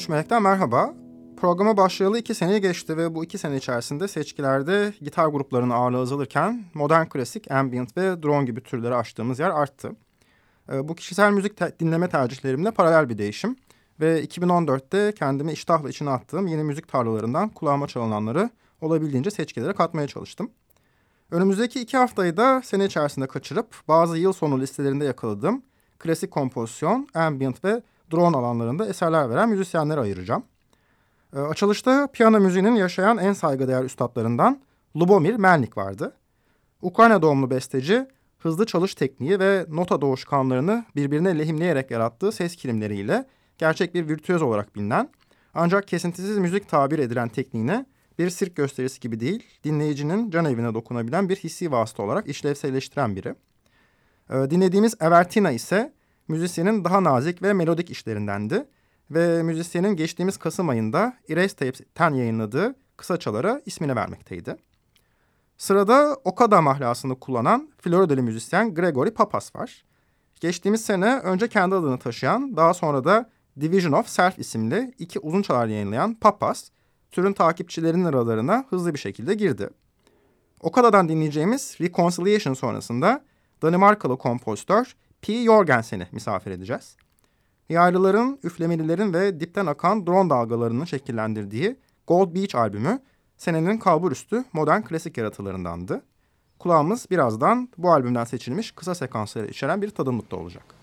13 Melek'ten merhaba. Programa başlayalı iki sene geçti ve bu iki sene içerisinde seçkilerde gitar gruplarının ağırlığı azalırken modern klasik, ambient ve drone gibi türleri açtığımız yer arttı. Ee, bu kişisel müzik te dinleme tercihlerimle paralel bir değişim ve 2014'te kendimi iştahla içine attığım yeni müzik tarlalarından kulağıma çalınanları olabildiğince seçkilere katmaya çalıştım. Önümüzdeki iki haftayı da sene içerisinde kaçırıp bazı yıl sonu listelerinde yakaladığım klasik kompozisyon, ambient ve drone alanlarında eserler veren müzisyenlere ayıracağım. E, açılışta piyano müziğinin yaşayan en saygıdeğer üstadlarından Lubomir Melnik vardı. Ukrayna doğumlu besteci, hızlı çalış tekniği ve nota doğuşkanlarını birbirine lehimleyerek yarattığı ses kilimleriyle gerçek bir virtüöz olarak bilinen, ancak kesintisiz müzik tabir edilen tekniğine bir sirk gösterisi gibi değil, dinleyicinin can evine dokunabilen bir hissi vasıta olarak işlevselleştiren biri. Ee, dinlediğimiz Evertina ise müzisyenin daha nazik ve melodik işlerindendi ve müzisyenin geçtiğimiz Kasım ayında Erase Tapes'ten yayınladığı kısaçalara ismini vermekteydi. Sırada Okada mahlasını kullanan Florida'lı müzisyen Gregory Papas var. Geçtiğimiz sene önce kendi adını taşıyan, daha sonra da Division of Self isimli iki uzun çalar yayınlayan Papas, türün takipçilerinin aralarına hızlı bir şekilde girdi. Okada'dan dinleyeceğimiz Reconciliation sonrasında Danimarkalı kompozitör P. Jorgensen'i misafir edeceğiz. Yaylıların, üflemelilerin ve dipten akan drone dalgalarının şekillendirdiği Gold Beach albümü senenin kalburüstü modern klasik yaratılarındandı. Kulağımız birazdan bu albümden seçilmiş kısa sekansları içeren bir tadımlıkta olacak.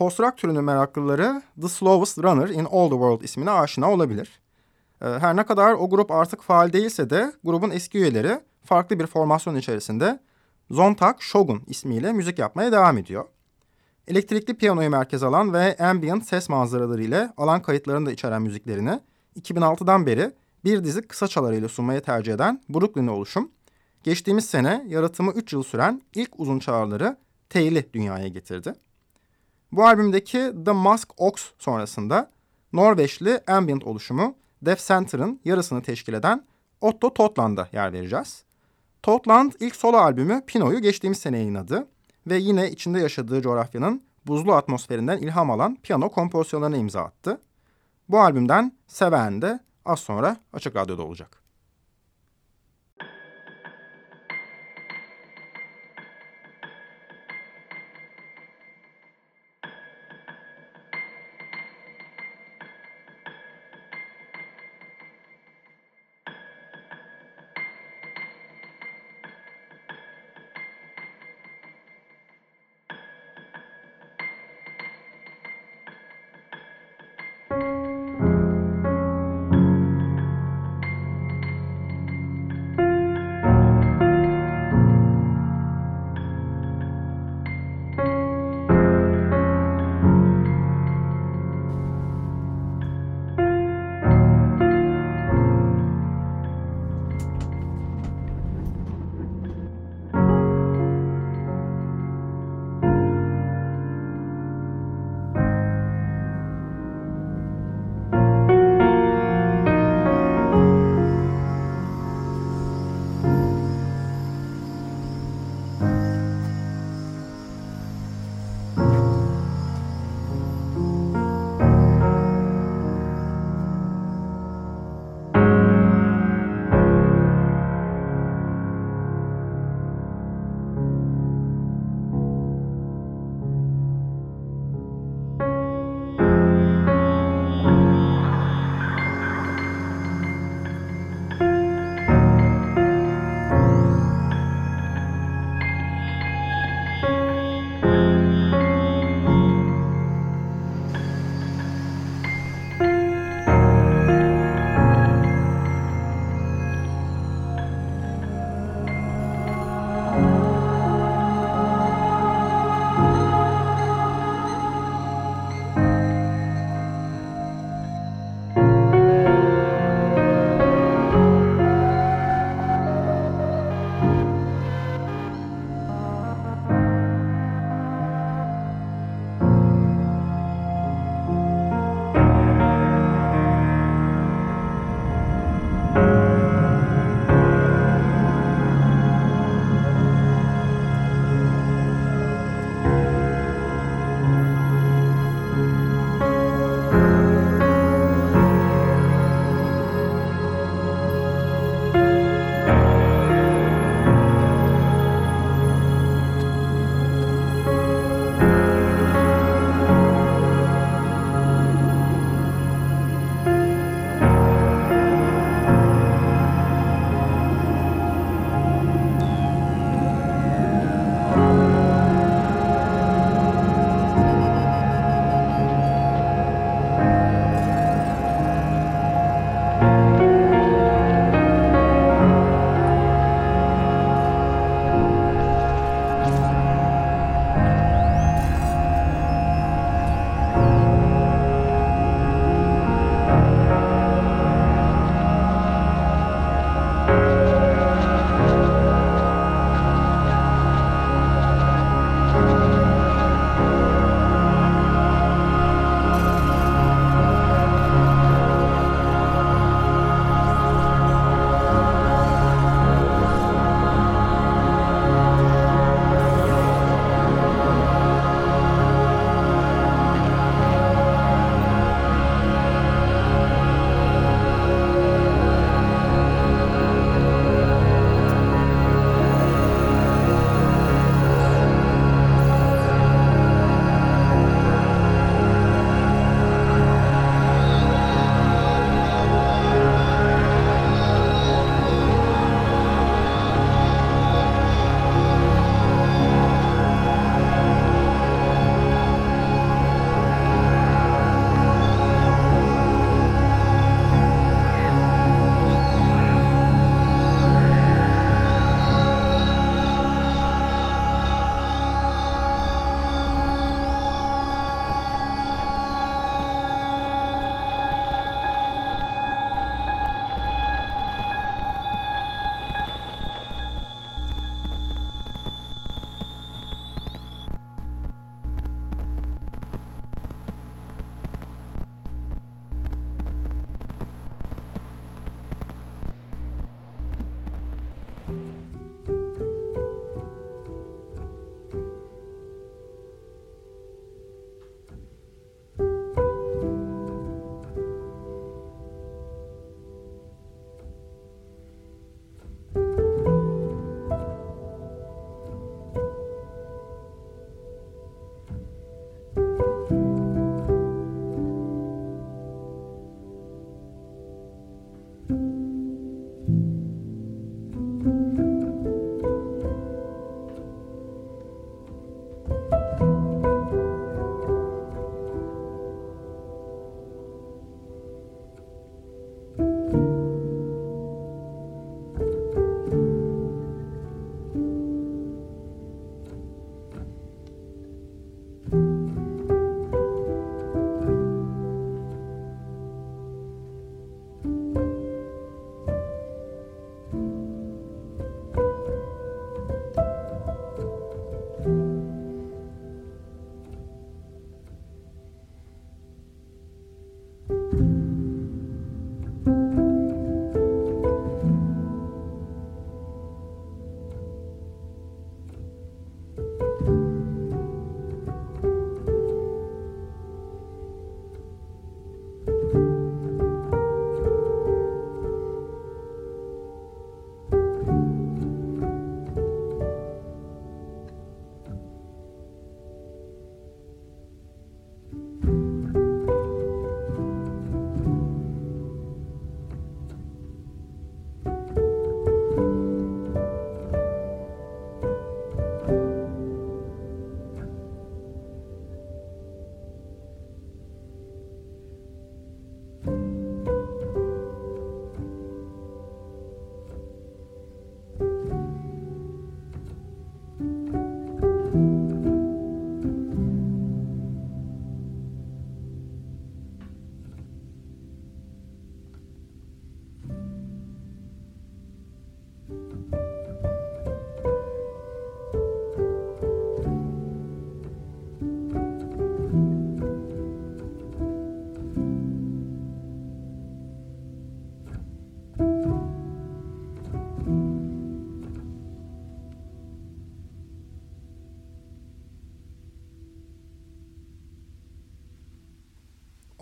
Post-rock türünün meraklıları The Slowest Runner in All the World ismine aşina olabilir. Ee, her ne kadar o grup artık faal değilse de grubun eski üyeleri farklı bir formasyon içerisinde Zontak Shogun ismiyle müzik yapmaya devam ediyor. Elektrikli piyanoyu merkez alan ve ambient ses manzaraları ile alan kayıtlarını da içeren müziklerini 2006'dan beri bir dizi kısa çalarıyla sunmayı tercih eden Brooklyn'li oluşum, geçtiğimiz sene yaratımı 3 yıl süren ilk uzun çağrıları Tale'i dünyaya getirdi. Bu albümdeki The Mask Ox sonrasında Norveçli ambient oluşumu Def Center'ın yarısını teşkil eden Otto Totland'a yer vereceğiz. Totland ilk solo albümü Pino'yu geçtiğimiz sene yayınladı ve yine içinde yaşadığı coğrafyanın buzlu atmosferinden ilham alan piyano kompozisyonlarına imza attı. Bu albümden Seven de az sonra Açık Radyo'da olacak.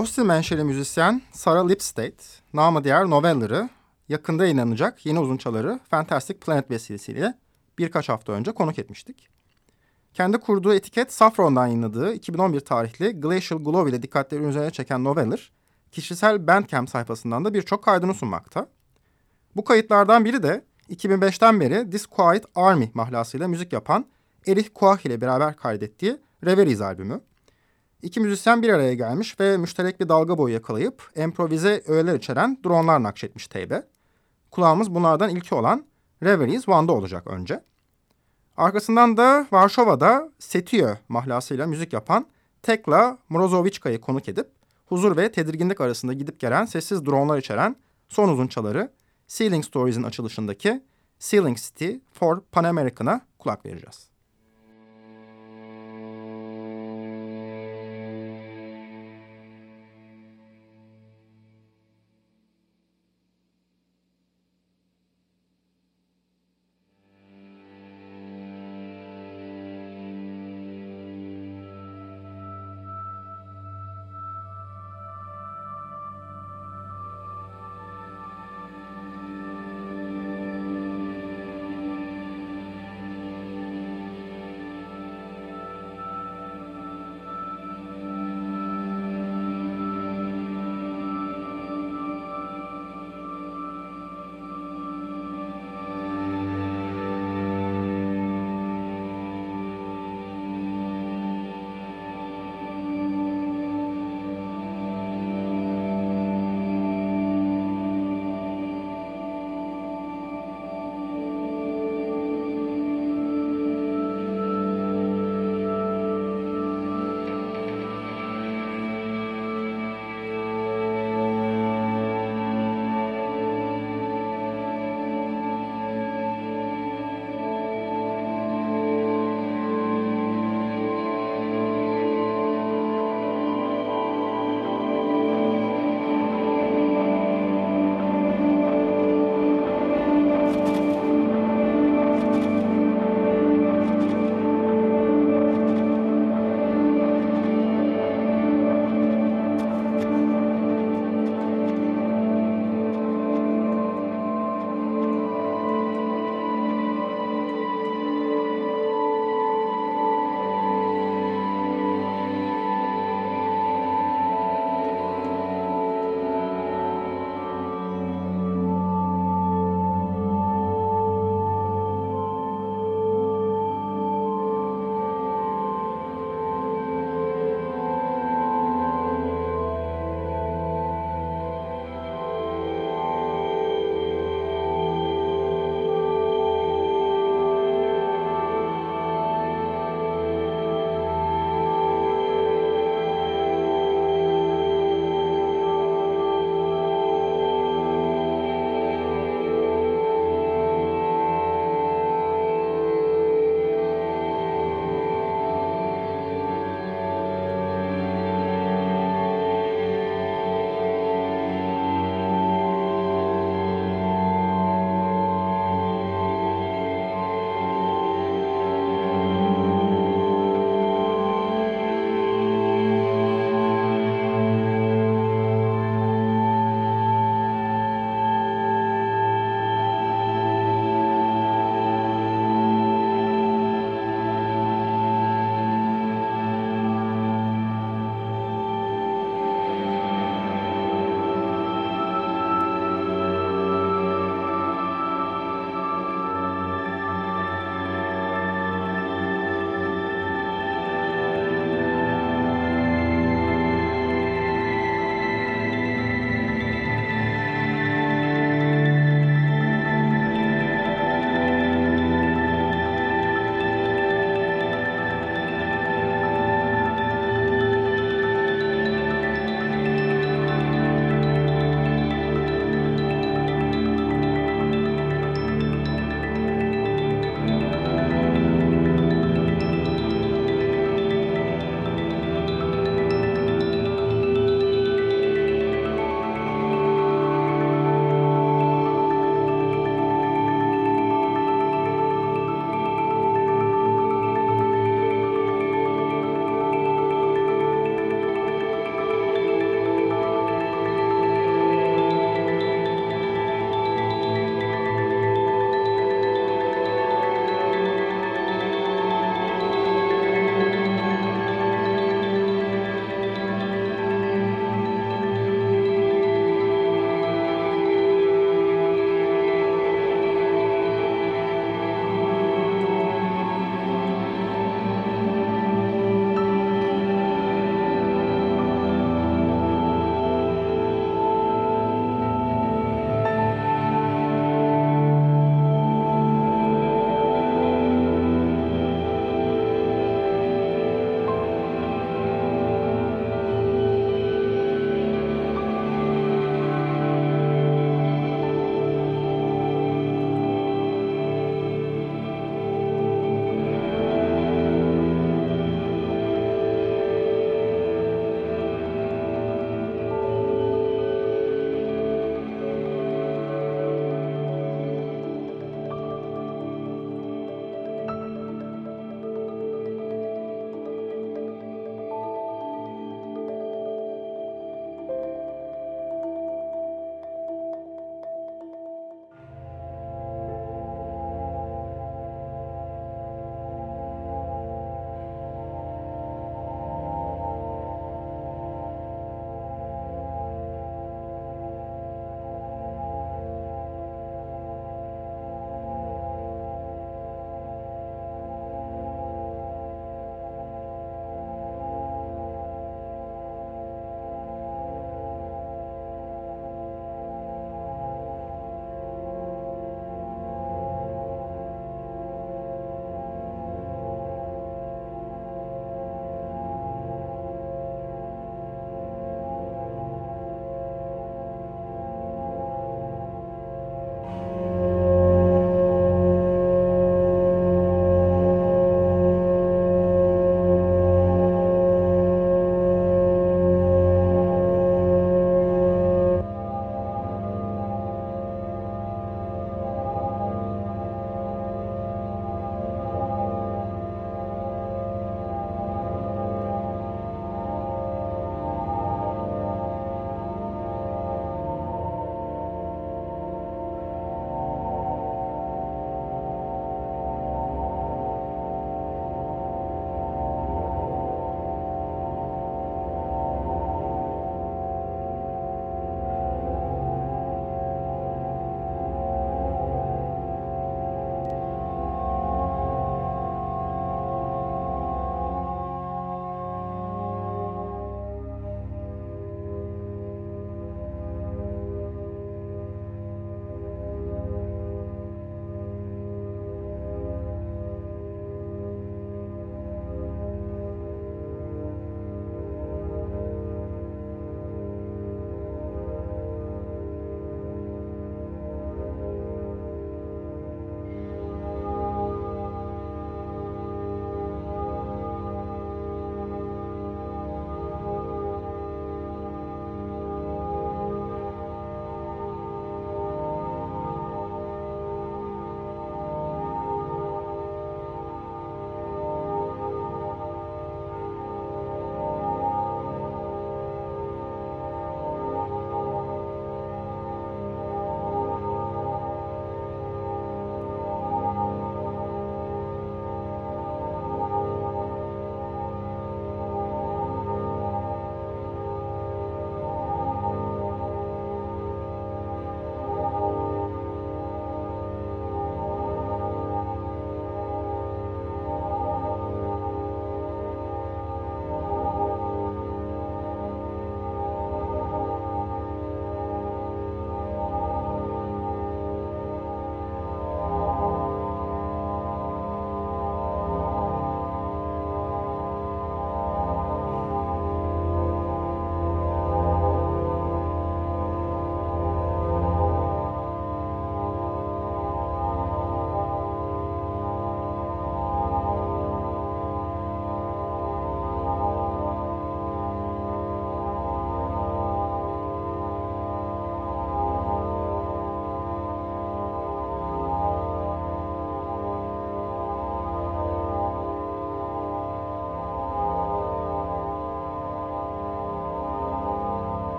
Austin menşeli müzisyen Sarah Lipstate, namı diğer Noveller'ı, yakında inanacak yeni uzunçaları Fantastic Planet vesilesiyle birkaç hafta önce konuk etmiştik. Kendi kurduğu etiket Saffron'dan yayınladığı 2011 tarihli Glacial Glow ile dikkatleri üzerine çeken Noveller, kişisel Bandcamp sayfasından da birçok kaydını sunmakta. Bu kayıtlardan biri de 2005'ten beri Disquiet Army mahlasıyla müzik yapan Erich Kuach ile beraber kaydettiği Reveries albümü. İki müzisyen bir araya gelmiş ve müşterek bir dalga boyu yakalayıp improvize öğeler içeren dronlar nakşetmiş teybe. Kulağımız bunlardan ilki olan Reveries One'da olacak önce. Arkasından da Varşova'da Setio mahlasıyla müzik yapan Tekla Mrozovichka'yı konuk edip huzur ve tedirginlik arasında gidip gelen sessiz dronlar içeren son uzunçaları Ceiling Stories'in açılışındaki Ceiling City for Pan American'a kulak vereceğiz.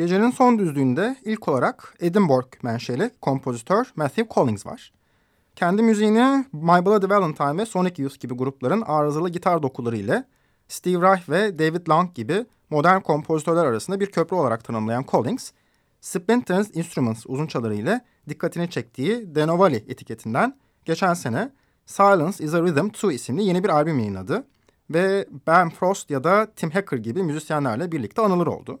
Gecenin son düzlüğünde ilk olarak Edinburgh menşeli kompozitör Matthew Collins var. Kendi müziğini My Bloody Valentine ve Sonic Youth gibi grupların arızalı gitar dokuları ile Steve Reich ve David Lang gibi modern kompozitörler arasında bir köprü olarak tanımlayan Collins, Splinter's Instruments uzunçaları ile dikkatini çektiği Denovali etiketinden geçen sene Silence is a Rhythm 2 isimli yeni bir albüm yayınladı ve Ben Frost ya da Tim Hacker gibi müzisyenlerle birlikte anılır oldu.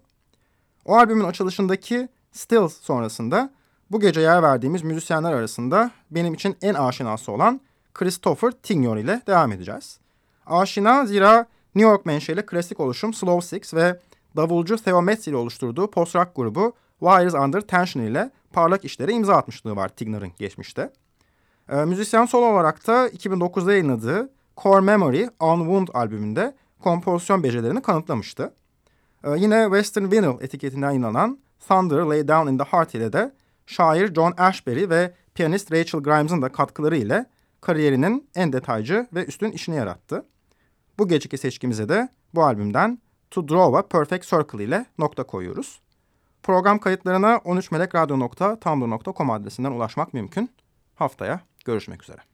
O albümün açılışındaki Stills sonrasında bu gece yer verdiğimiz müzisyenler arasında benim için en aşinası olan Christopher Tignor ile devam edeceğiz. Aşina zira New York menşeli klasik oluşum Slow Six ve davulcu Theo Metz ile oluşturduğu post-rock grubu Wires Under Tension ile parlak işlere imza atmışlığı var Tignor'ın geçmişte. E, müzisyen solo olarak da 2009'da yayınladığı Core Memory On Wound albümünde kompozisyon becerilerini kanıtlamıştı. E, yine Western Vinyl etiketinden yayınlanan Thunder Lay Down in the Heart ile de şair John Ashbery ve piyanist Rachel Grimes'ın da katkıları ile kariyerinin en detaycı ve üstün işini yarattı. Bu geceki seçkimize de bu albümden To Draw a Perfect Circle ile nokta koyuyoruz. Program kayıtlarına 13melekradyo.tumblr.com adresinden ulaşmak mümkün. Haftaya görüşmek üzere.